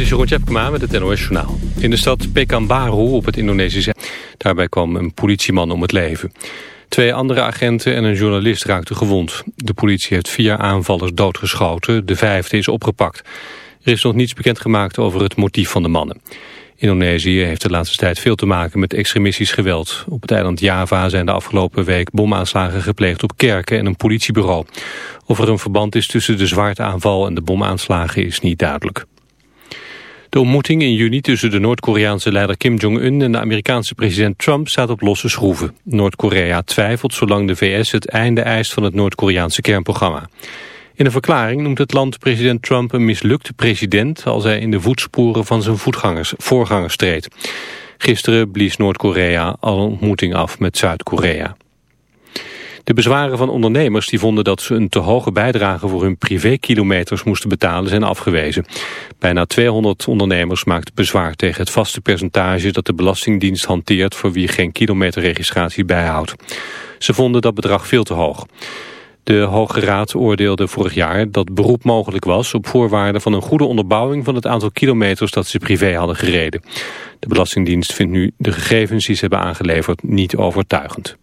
is Jeroen Tjepkema met het NOS Journaal. In de stad Pekanbaru op het Indonesische... Daarbij kwam een politieman om het leven. Twee andere agenten en een journalist raakten gewond. De politie heeft vier aanvallers doodgeschoten. De vijfde is opgepakt. Er is nog niets bekendgemaakt over het motief van de mannen. Indonesië heeft de laatste tijd veel te maken met extremistisch geweld. Op het eiland Java zijn de afgelopen week bomaanslagen gepleegd op kerken en een politiebureau. Of er een verband is tussen de zwaarteaanval en de bomaanslagen is niet duidelijk. De ontmoeting in juni tussen de Noord-Koreaanse leider Kim Jong-un en de Amerikaanse president Trump staat op losse schroeven. Noord-Korea twijfelt zolang de VS het einde eist van het Noord-Koreaanse kernprogramma. In een verklaring noemt het land president Trump een mislukte president als hij in de voetsporen van zijn voetgangers, voorgangers treedt. Gisteren blies Noord-Korea al ontmoeting af met Zuid-Korea. De bezwaren van ondernemers die vonden dat ze een te hoge bijdrage voor hun privékilometers moesten betalen zijn afgewezen. Bijna 200 ondernemers maakten bezwaar tegen het vaste percentage dat de Belastingdienst hanteert voor wie geen kilometerregistratie bijhoudt. Ze vonden dat bedrag veel te hoog. De Hoge Raad oordeelde vorig jaar dat beroep mogelijk was op voorwaarde van een goede onderbouwing van het aantal kilometers dat ze privé hadden gereden. De Belastingdienst vindt nu de gegevens die ze hebben aangeleverd niet overtuigend.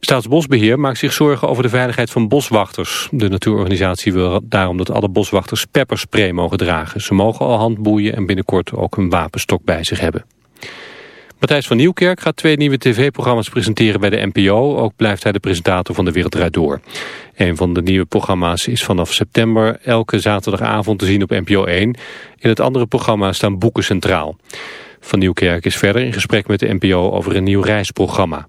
Staatsbosbeheer maakt zich zorgen over de veiligheid van boswachters. De natuurorganisatie wil daarom dat alle boswachters pepperspray mogen dragen. Ze mogen al handboeien en binnenkort ook een wapenstok bij zich hebben. Matthijs van Nieuwkerk gaat twee nieuwe tv-programma's presenteren bij de NPO. Ook blijft hij de presentator van De Wereld Door. Een van de nieuwe programma's is vanaf september elke zaterdagavond te zien op NPO 1. In het andere programma staan boeken centraal. Van Nieuwkerk is verder in gesprek met de NPO over een nieuw reisprogramma.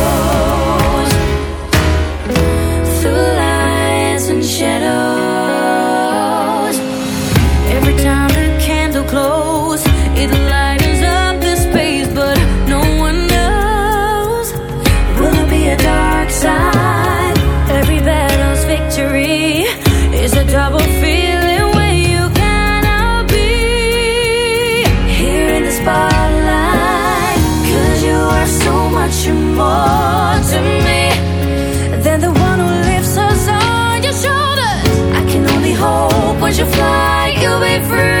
more to me than the one who lifts us on your shoulders. I can only hope you fly, you'll be free.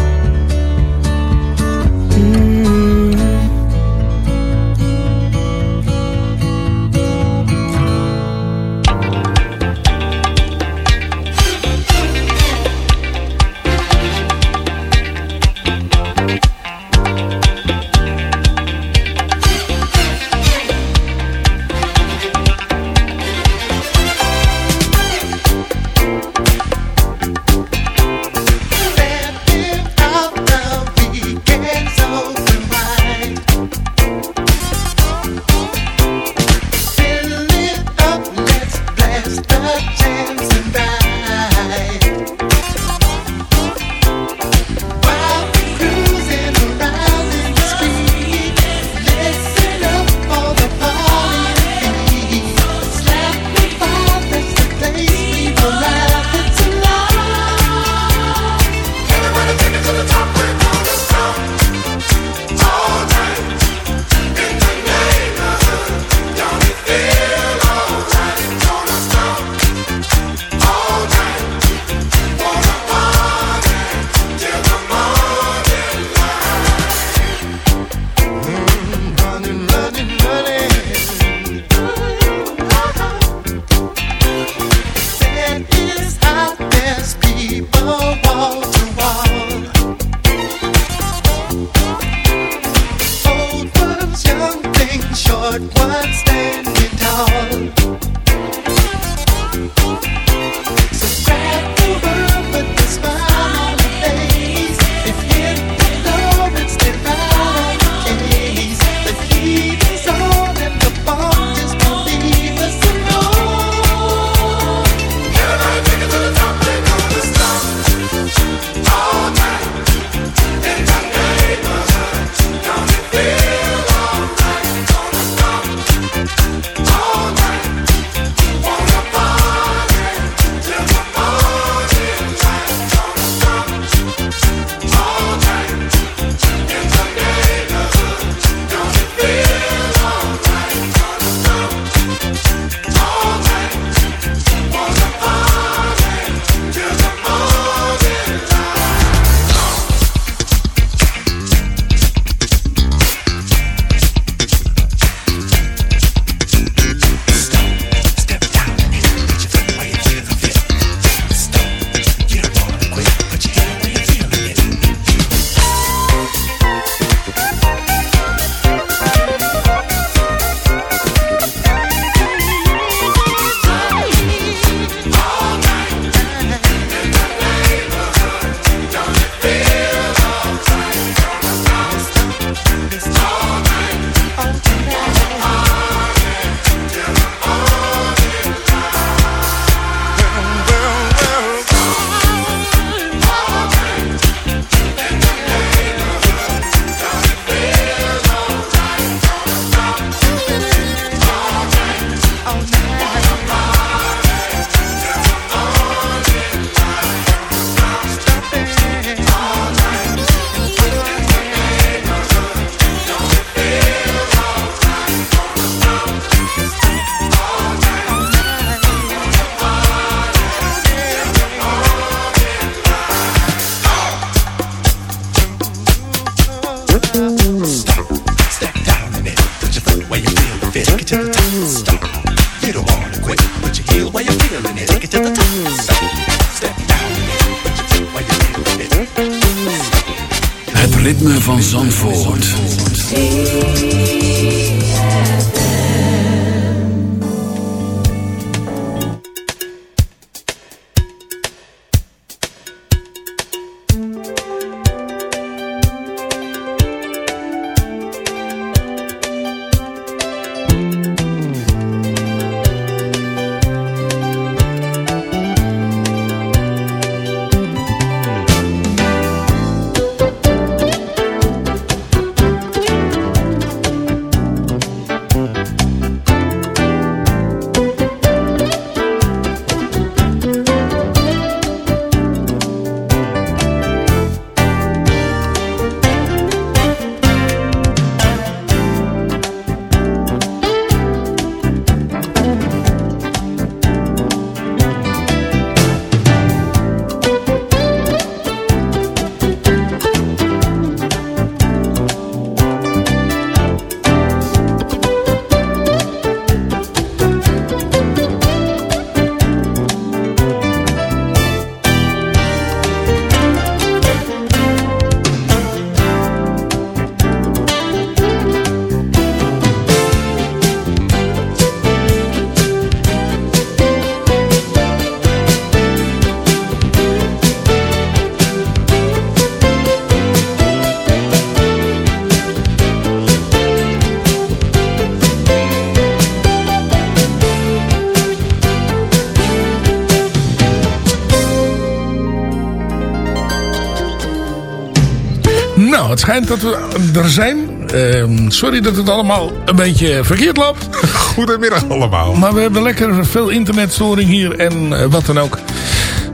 Schijnt dat we er zijn. Ehm, sorry dat het allemaal een beetje verkeerd loopt. Goedemiddag allemaal. Maar we hebben lekker veel internetstoring hier en eh, wat dan ook.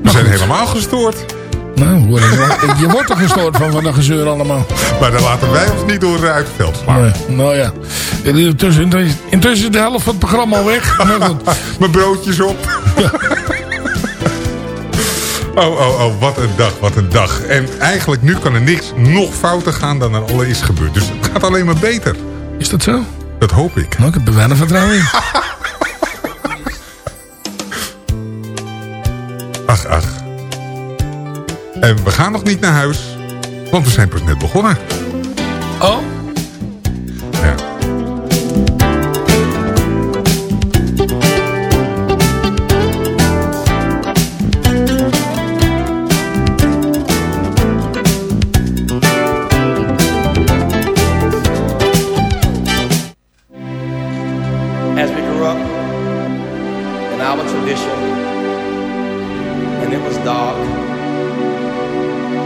We zijn helemaal gestoord. Nou, je, wordt er gestoord van, van dat gezeur allemaal. Maar dan laten wij ons niet door uit het veld slaan. Nee, nou ja. Intussen, de helft van het programma al weg. Mijn broodjes op. Oh, oh, oh, wat een dag, wat een dag. En eigenlijk nu kan er niks nog fouter gaan dan er al is gebeurd. Dus het gaat alleen maar beter. Is dat zo? Dat hoop ik. Nou, ik heb er weinig vertrouwen in. Ach, ach. En we gaan nog niet naar huis, want we zijn pas net begonnen. Oh? As we grew up in our tradition, and it was dark.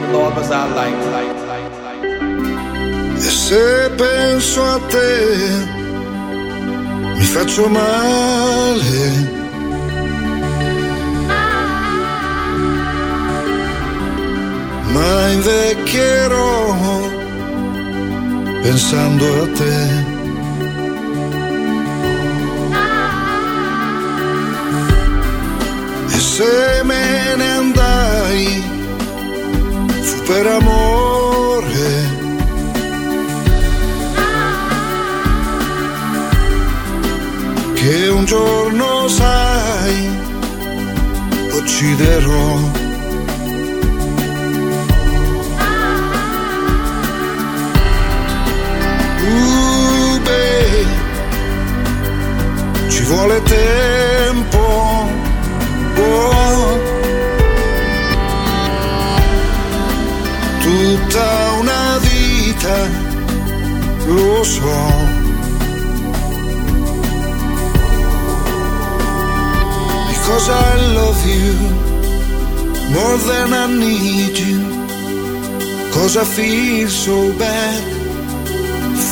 The Lord was our light, light, light, light. E se penso a te mi faccio male. Ma invecchierò pensando a te. Se me ne andai fu per amore. che un giorno sai ucciderò. Uh, ci vuole tempo. Tutta una vita, lo so. Because I love you more than I need you. Cause I feel so bad,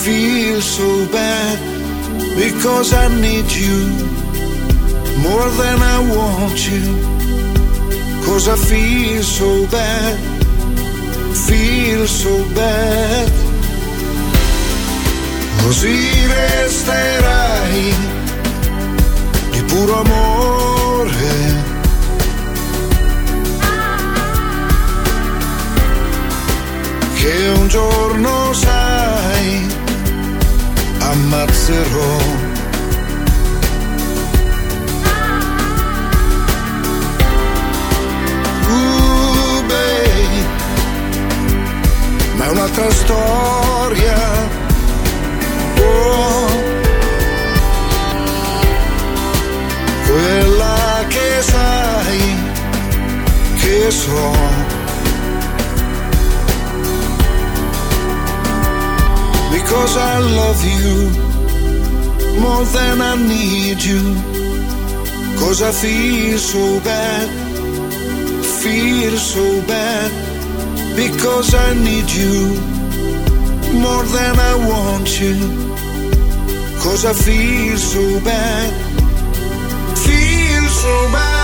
feel so bad. Because I need you more than I want you. Cause I feel so bad, feel so bad. Così resterai di puro amore. Che un giorno sai, ammazzerò. Un'altra storia. Oh, quella che sai che so. Because I love you more than I need you. Cause I feel so bad, feel so bad. Because I need you more than I want you. Cause I feel so bad, feel so bad.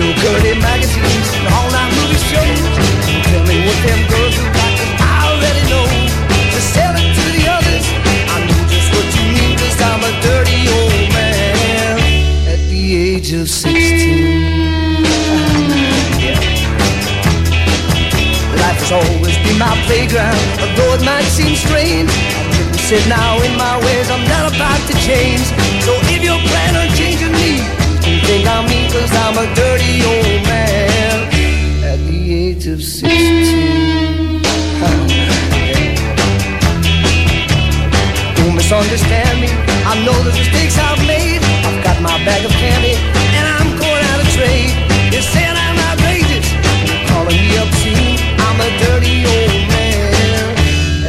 Have your magazines and all night movie shows. Tell me what them girls are like, I already know. Just sell it to the others. I know just what you mean, cause I'm a dirty old man at the age of 16. Yeah. Life has always been my playground, although it might seem strange. I didn't sit now in my ways, I'm not about to change. So if you plan on changing me, think I'm me, cause I'm a dirty old man at the age of 16. Don't misunderstand me, I know the mistakes I've made. I've got my bag of candy, and I'm going out of trade. You're saying I'm outrageous, calling me obscene. I'm a dirty old man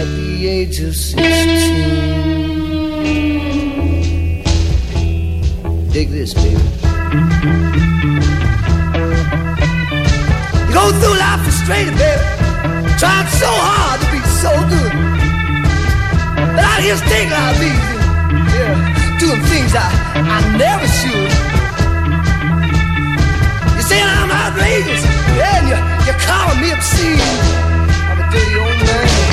at the age of 16. Dig this, baby. Go through life frustrated, baby. Trying so hard to be so good. But out here taking out easy. Yeah, doing things I, I never should. You're saying I'm outrageous. Yeah, and you're, you're calling me obscene. I'm a dirty old man.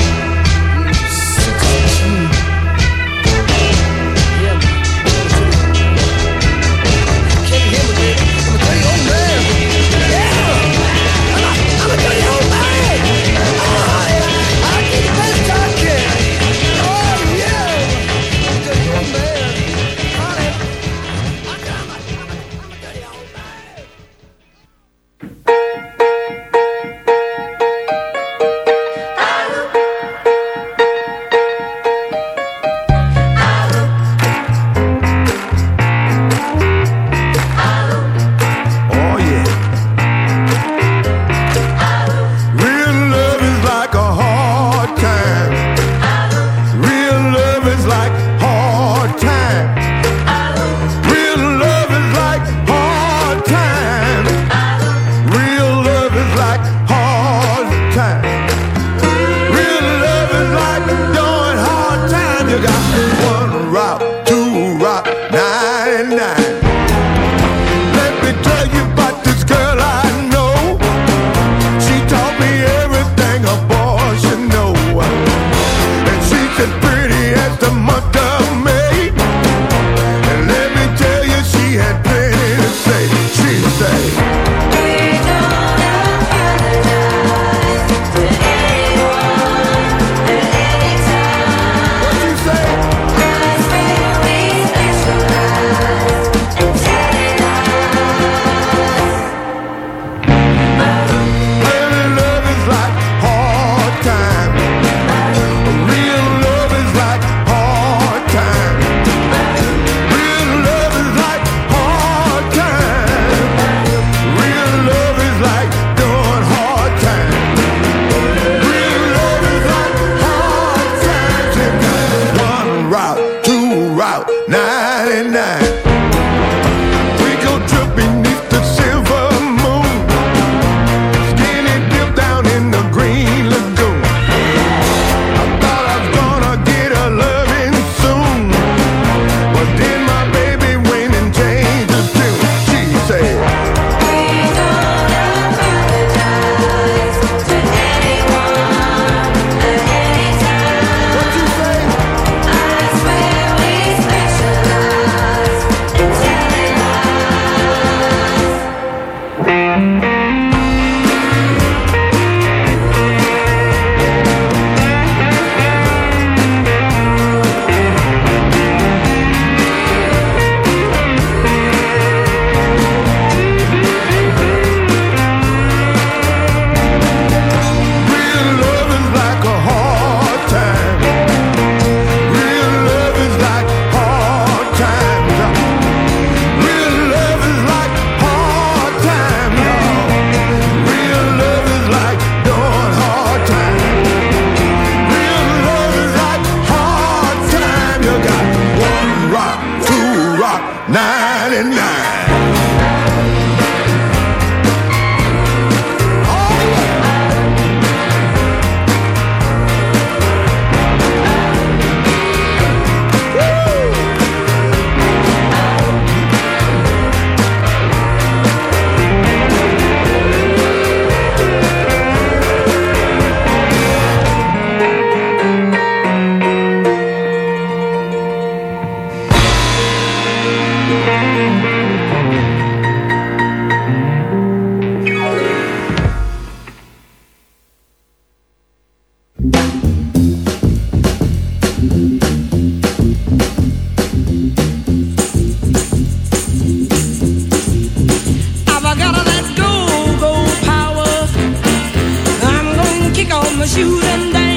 I'm a shooting down.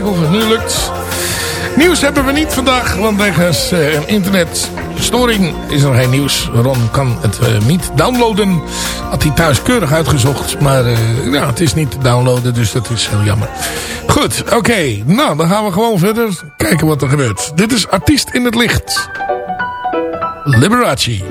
kijken of het nu lukt. Nieuws hebben we niet vandaag, want wegens eh, internet internetstoring is er geen nieuws. Ron kan het eh, niet downloaden. Had hij thuis keurig uitgezocht, maar eh, ja, het is niet te downloaden, dus dat is heel jammer. Goed, oké. Nou, dan gaan we gewoon verder kijken wat er gebeurt. Dit is Artiest in het Licht. Liberace.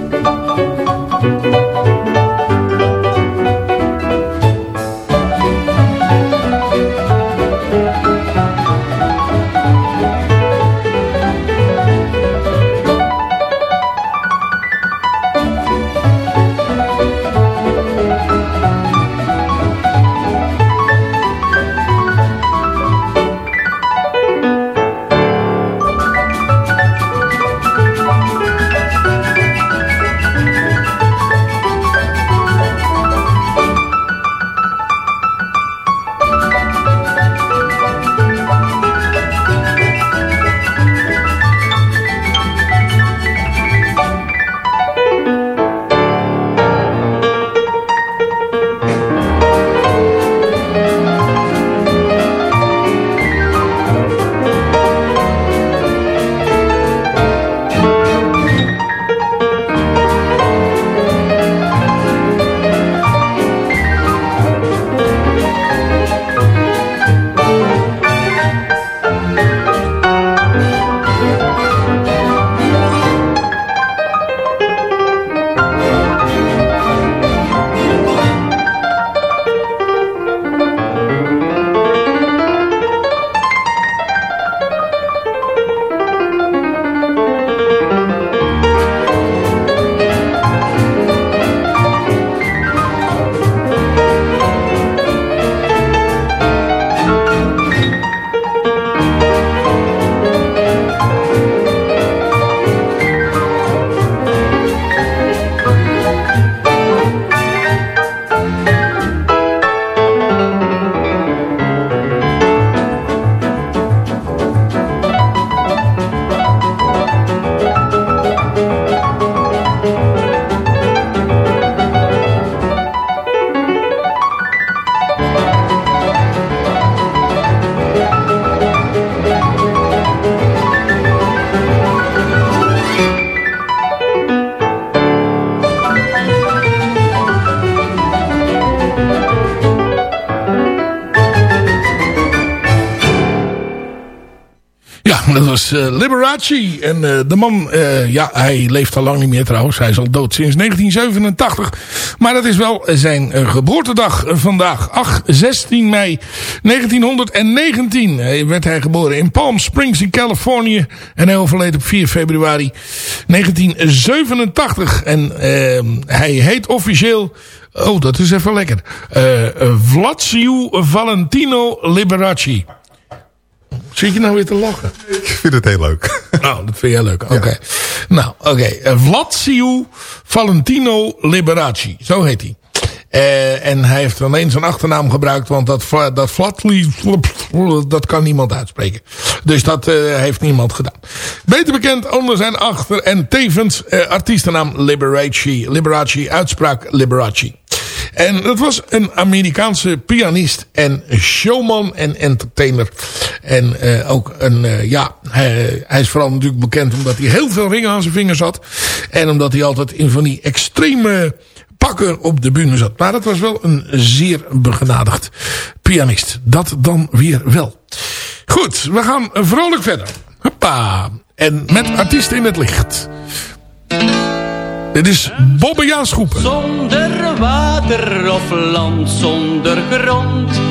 Was eh, Liberace. En eh, de man, eh, ja, hij leeft al lang niet meer trouwens. Hij is al dood sinds 1987. Maar dat is wel zijn geboortedag vandaag. 8, 16 mei 1919 eh, werd hij geboren in Palm Springs in Californië. En hij overleed op 4 februari 1987. En eh, hij heet officieel... Oh, dat is even lekker. Eh, Vlatsiu Valentino Liberace. Zit je nou weer te lachen? Ik vind het heel leuk. Nou, dat vind jij leuk. Oké. Nou, oké. Eh, Vlatsiu Valentino Liberace. Zo heet hij. Eh, en hij heeft alleen zijn achternaam gebruikt, want dat, dat dat kan niemand uitspreken. Dus dat eh, heeft niemand gedaan. Beter bekend onder zijn achter- en tevens eh, artiestennaam Liberace. Liberace, uitspraak Liberace. En dat was een Amerikaanse pianist en showman en entertainer. En eh, ook een, eh, ja, hij, hij is vooral natuurlijk bekend omdat hij heel veel ringen aan zijn vingers had. En omdat hij altijd in van die extreme pakken op de bühne zat. Maar dat was wel een zeer begenadigd pianist. Dat dan weer wel. Goed, we gaan vrolijk verder. Hoppa. En met artiesten in het licht. Dit is Bobbe Jaan Schoepen. Zonder water of land zonder grond,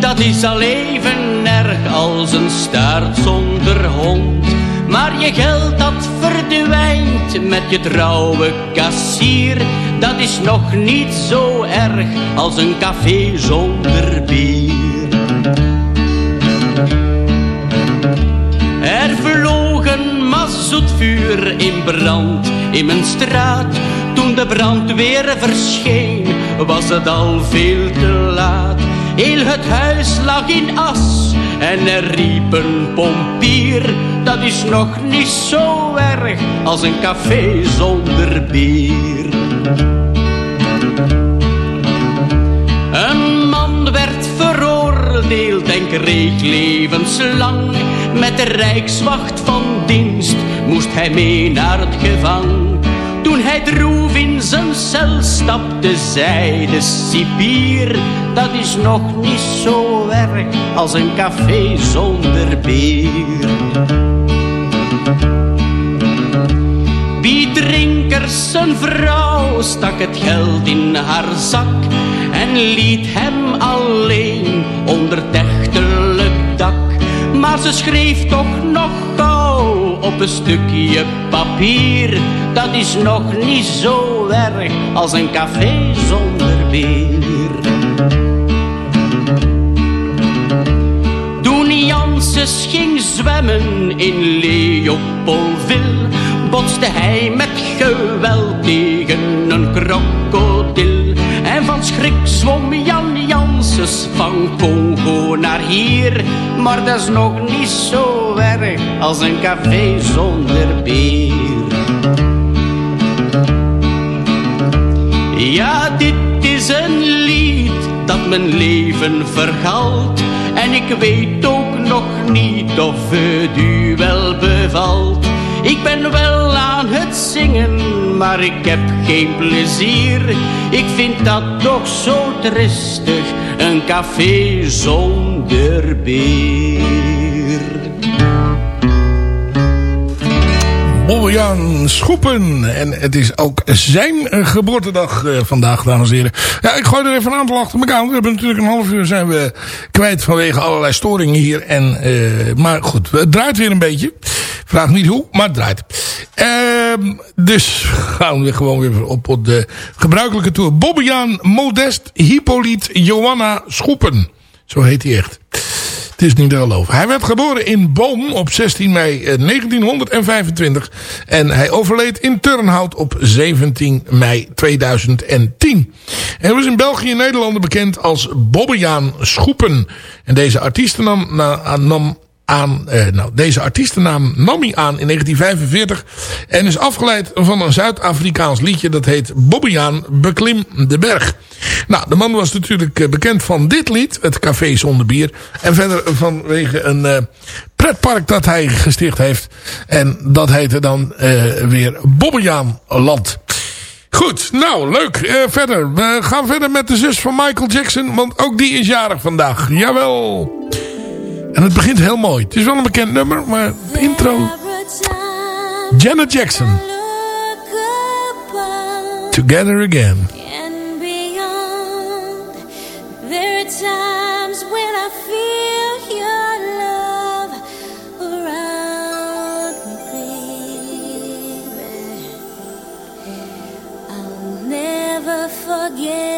dat is al even erg als een staart zonder hond. Maar je geld dat verdwijnt met je trouwe kassier, dat is nog niet zo erg als een café zonder bier. Een mazoetvuur in brand in mijn straat. Toen de brandweer verscheen, was het al veel te laat. Heel het huis lag in as en er riep een pompier. Dat is nog niet zo erg als een café zonder bier. Een man werd veroordeeld en kreeg levenslang. Met de rijkswacht van dienst moest hij mee naar het gevang. Toen hij droef in zijn cel stapte, zei de cipier. Dat is nog niet zo erg als een café zonder bier. Biedrinkers zijn vrouw stak het geld in haar zak en liet hem alleen onder het dak. Maar ze schreef toch nog op een stukje papier. Dat is nog niet zo erg als een café zonder bier. Toen Janses ging zwemmen in Leopoldville, botste hij met geweld tegen een krokodil. En van schrik zwom Jan Van Congo naar hier. Maar dat is nog niet zo erg als een café zonder bier. Ja, dit is een lied dat mijn leven vergalt. En ik weet ook nog niet of het u wel bevalt. Ik ben wel aan het zingen, maar ik heb geen plezier. Ik vind dat toch zo tristig, een café zonder bier. Bobbejaan Schoepen. En het is ook zijn eh, geboortedag eh, vandaag, dames en heren. Ja, ik gooi er even een aantal achter elkaar. We hebben natuurlijk een half uur zijn we kwijt vanwege allerlei storingen hier. En, eh, maar goed, het draait weer een beetje. Vraag niet hoe, maar het draait. Ehm, dus gaan we gewoon weer op de gebruikelijke tour. Bobbejaan Modest Hippolyte Johanna Schoepen. Zo heet hij echt. Het is niet te geloven. Hij werd geboren in Boom op 16 mei eh, 1925. En hij overleed in Turnhout op 17 mei 2010. Hij was in België en Nederland bekend als Bobbejaan Schoepen. En deze artiestennaam na- nam aan, eh, nou, deze artiestennaam nam aan in 1945 en is afgeleid van een Zuid-Afrikaans liedje dat heet Bobbejaan Beklim de Berg. Nou, de man was natuurlijk eh, bekend van dit lied, het Café Zonder Bier. En verder vanwege een eh, pretpark dat hij gesticht heeft. En dat heette dan eh, weer Bobbejaanland. Goed, nou leuk. Eh, verder, we gaan verder met de zus van Michael Jackson, want ook die is jarig vandaag. Jawel. En het begint heel mooi. Het is wel een bekend nummer, maar de intro... Janet Jackson. Together Again. and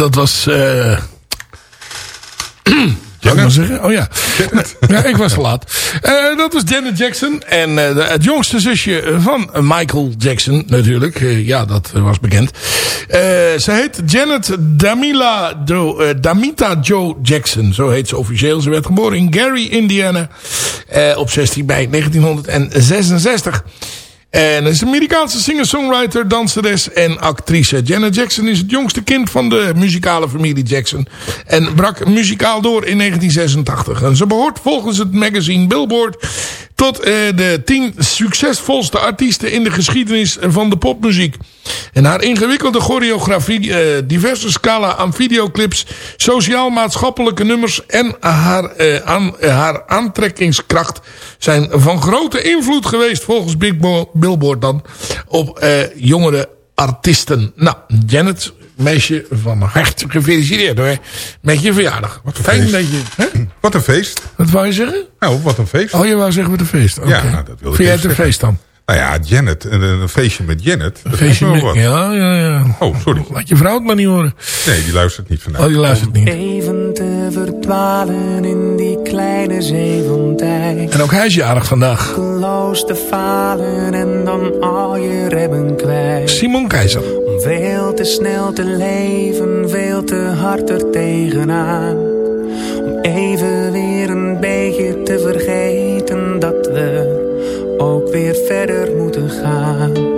dat was... Zou ik maar zeggen? Oh ja. ja, ik was te laat. Eh, dat was Janet Jackson. En eh, de- het jongste zusje van Michael Jackson natuurlijk. Eh, ja, dat was bekend. Ze heet Janet Damila Do, Damita Joe Jackson. Zo heet ze officieel. Ze werd geboren in Gary, Indiana. op 16 mei 1966. En is een Amerikaanse singer-songwriter, danseres en actrice. Janet Jackson is het jongste kind van de muzikale familie Jackson. En brak muzikaal door in 1986. En ze behoort volgens het magazine Billboard tot eh, de tien succesvolste artiesten in de geschiedenis van de popmuziek. En haar ingewikkelde choreografie, eh, diverse scala aan videoclips, sociaal-maatschappelijke nummers en haar, eh, aan, haar aantrekkingskracht zijn van grote invloed geweest volgens Big Bo- Billboard dan op jongere artiesten. Nou, Janet, meisje van harte gefeliciteerd hoor. Met je verjaardag. Wat fijn dat je... Hè? Wat een feest. Wat wou je zeggen? Nou, wat een feest. Oh, je wou zeggen wat een feest. Ja, nou, dat wilde ik Vind jij het een feest dan? Nou ja, Janet. Een, een feestje met Janet. Dat Feestje met- wat. ja, ja, ja. Oh, sorry. Laat je vrouw het maar niet horen. Nee, die luistert niet vandaag. Oh, die luistert niet. Even te verdwalen in die kleine zee van tijd. En ook hij is jarig vandaag. Te falen en dan al je remmen kwijt. Simon Keizer. Om veel te snel te leven, veel te hard er tegenaan. Even weer een beetje te vergeten dat we ook weer verder moeten gaan.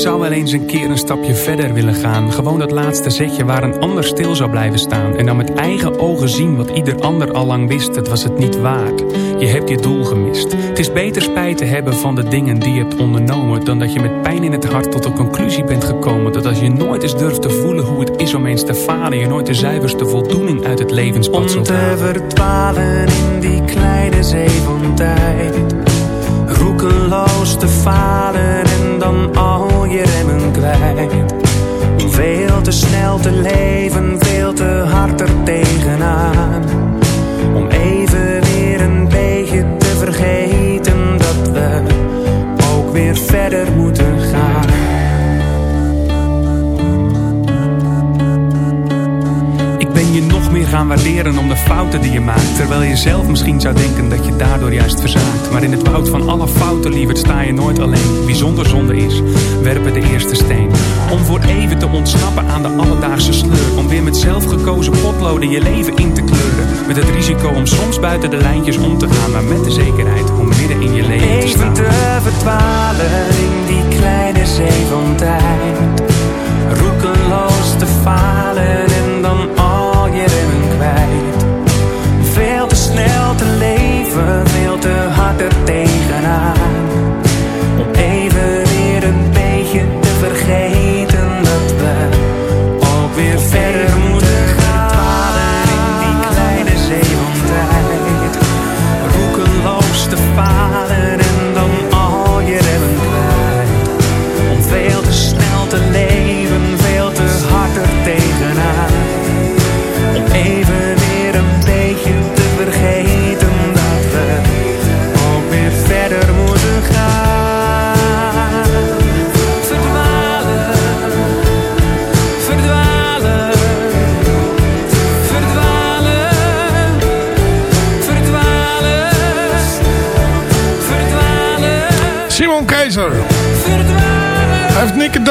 Zou wel eens een keer een stapje verder willen gaan. Gewoon dat laatste zetje waar een ander stil zou blijven staan. En dan met eigen ogen zien wat ieder ander al lang wist. Het was het niet waard. Je hebt je doel gemist. Het is beter spijt te hebben van de dingen die je hebt ondernomen. Dan dat je met pijn in het hart tot de conclusie bent gekomen. Dat als je nooit eens durft te voelen hoe het is om eens te falen. Je nooit de zuiverste voldoening uit het levenspad Om zult te halen. verdwalen in die kleine zee van tijd. Roekeloos te falen en dan al Om veel te snel te leven, veel te hard er tegenaan. Om even weer een beetje te vergeten dat we ook weer verder moeten nog meer gaan waarderen om de fouten die je maakt. Terwijl je zelf misschien zou denken dat je daardoor juist verzaakt. Maar in het woud van alle fouten, lieverd, sta je nooit alleen. Wie zonder zonde is, werpen de eerste steen. Om voor even te ontsnappen aan de alledaagse sleur. Om weer met zelfgekozen potloden je leven in te kleuren. Met het risico om soms buiten de lijntjes om te gaan. Maar met de zekerheid om midden in je leven te Even staan. te verdwalen in die kleine zee van tijd. Roekeloos te falen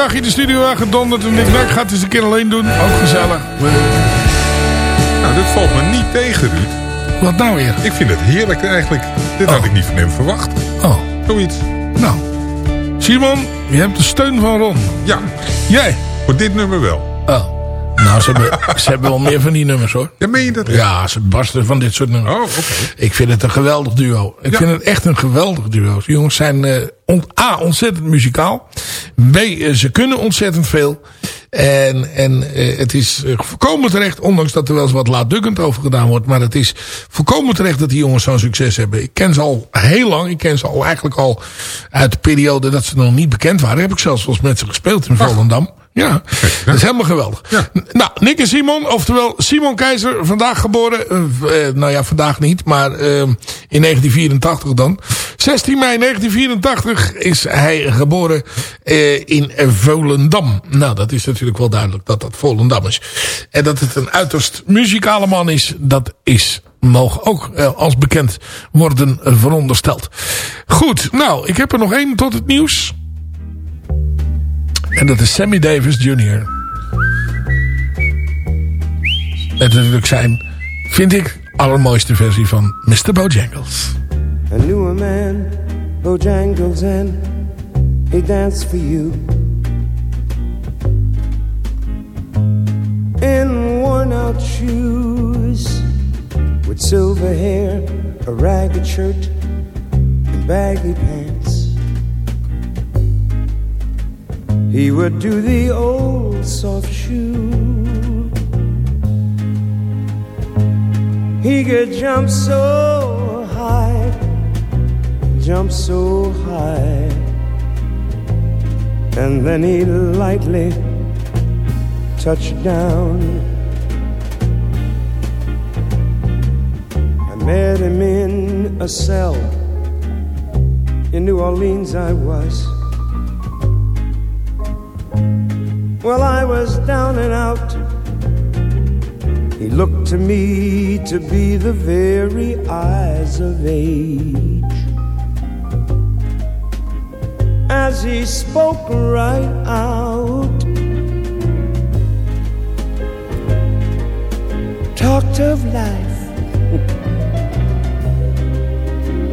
dag in de studio aangedonderd. En Nick nou, ik ga het eens een keer alleen doen. Ook gezellig. Nou, dit valt me niet tegen, Ruud. Wat nou weer? Ik vind het heerlijk eigenlijk. Dit had ik niet van hem verwacht. Oh. Zoiets. Nou. Simon, je hebt de steun van Ron. Ja. Jij? Voor dit nummer wel. Oh. Nou, ze hebben, ze hebben wel meer van die nummers hoor. Ja, meen je dat? Ja, ze barsten van dit soort nummers. Oh, oké. Ik vind het een geweldig duo. Ik Ja. vind het echt een geweldig duo. Die jongens zijn on- A, ontzettend muzikaal. B, eh, ze kunnen ontzettend veel. En, en eh, het is eh, volkomen terecht, ondanks dat er wel eens wat laatdukkend over gedaan wordt. Maar het is volkomen terecht dat die jongens zo'n succes hebben. Ik ken ze al heel lang. Ik ken ze al eigenlijk al uit de periode dat ze nog niet bekend waren. Heb ik zelfs wel eens met ze gespeeld in Volendam. Ja, dat is helemaal geweldig. Nou, Nick en Simon, oftewel Simon Keizer, vandaag geboren. eh, eh, nou ja, vandaag niet, maar eh, in 1984 dan. 16 mei 1984 is hij geboren eh, in Volendam. Nou, dat is natuurlijk wel duidelijk dat dat Volendam is. En dat het een uiterst muzikale man is, dat is mogen ook eh, als bekend worden verondersteld. Goed, nou, ik heb er nog één tot het nieuws. En dat is Sammy Davis Jr. Met natuurlijk zijn, vind ik, allermooiste versie van Mr. Bojangles. I knew a man, Bojangles, and he danced for you. In worn out shoes, with silver hair, a ragged shirt, and baggy pants. He would do the old soft shoe. He could jump so high, jump so high, and then he lightly touched down. I met him in a cell in New Orleans. I was. Well, I was down and out. He looked to me to be the very eyes of age. As he spoke right out, talked of life.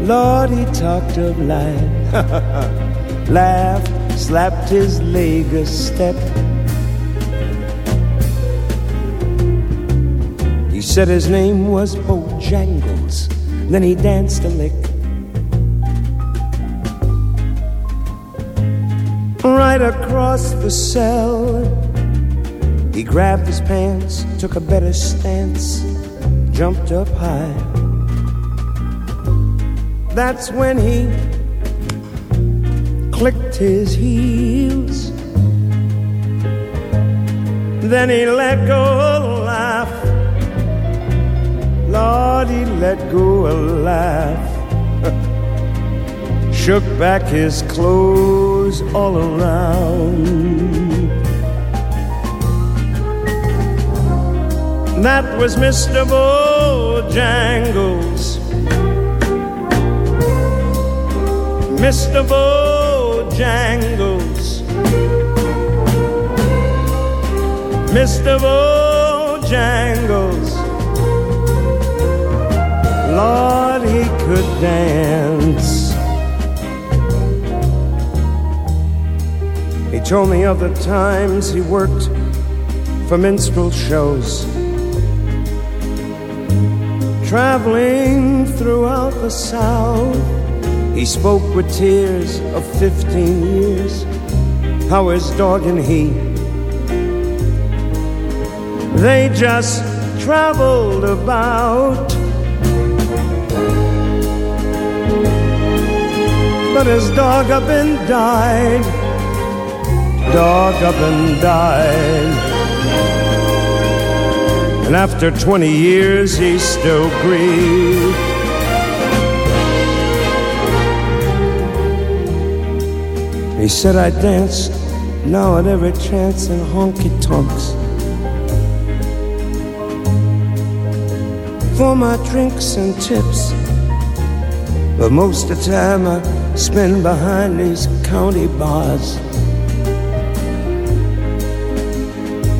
Lord, he talked of life. Laughed, slapped his leg a step. Said his name was Bojangles. Then he danced a lick. Right across the cell, he grabbed his pants, took a better stance, jumped up high. That's when he clicked his heels. Then he let go a laugh. He let go a laugh. Shook back his clothes all around. That was Mr. Bojangles. Mr. Bojangles. Mr. Bojangles. Lord, he could dance. He told me of the times he worked for minstrel shows, traveling throughout the South. He spoke with tears of 15 years, how his dog and he, they just traveled about. But his dog up and died, dog up and died. And after 20 years, he still grieved. He said I danced now at every chance in honky tonks. For my drinks and tips. But most of the time I spend behind these county bars.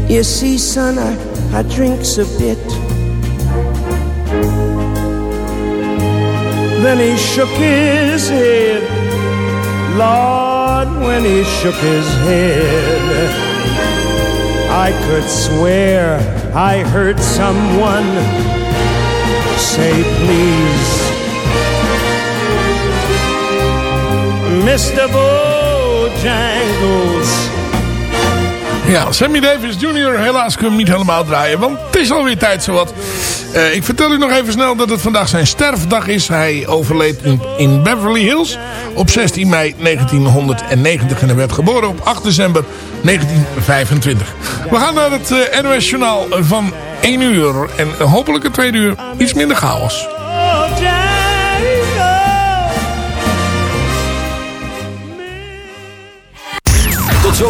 You see, son, I, I drinks a bit. Then he shook his head. Lord, when he shook his head, I could swear I heard someone say, please. Mr. Bojangles, Ja, Sammy Davis Jr. helaas kunnen hem niet helemaal draaien, want het is alweer tijd zowat. Uh, ik vertel u nog even snel dat het vandaag zijn sterfdag is. Hij overleed in, Beverly Hills op 16 mei 1990 en hij werd geboren op 8 december 1925. We gaan naar het uh, NOS Journaal van 1 uur en hopelijk het tweede uur iets minder chaos.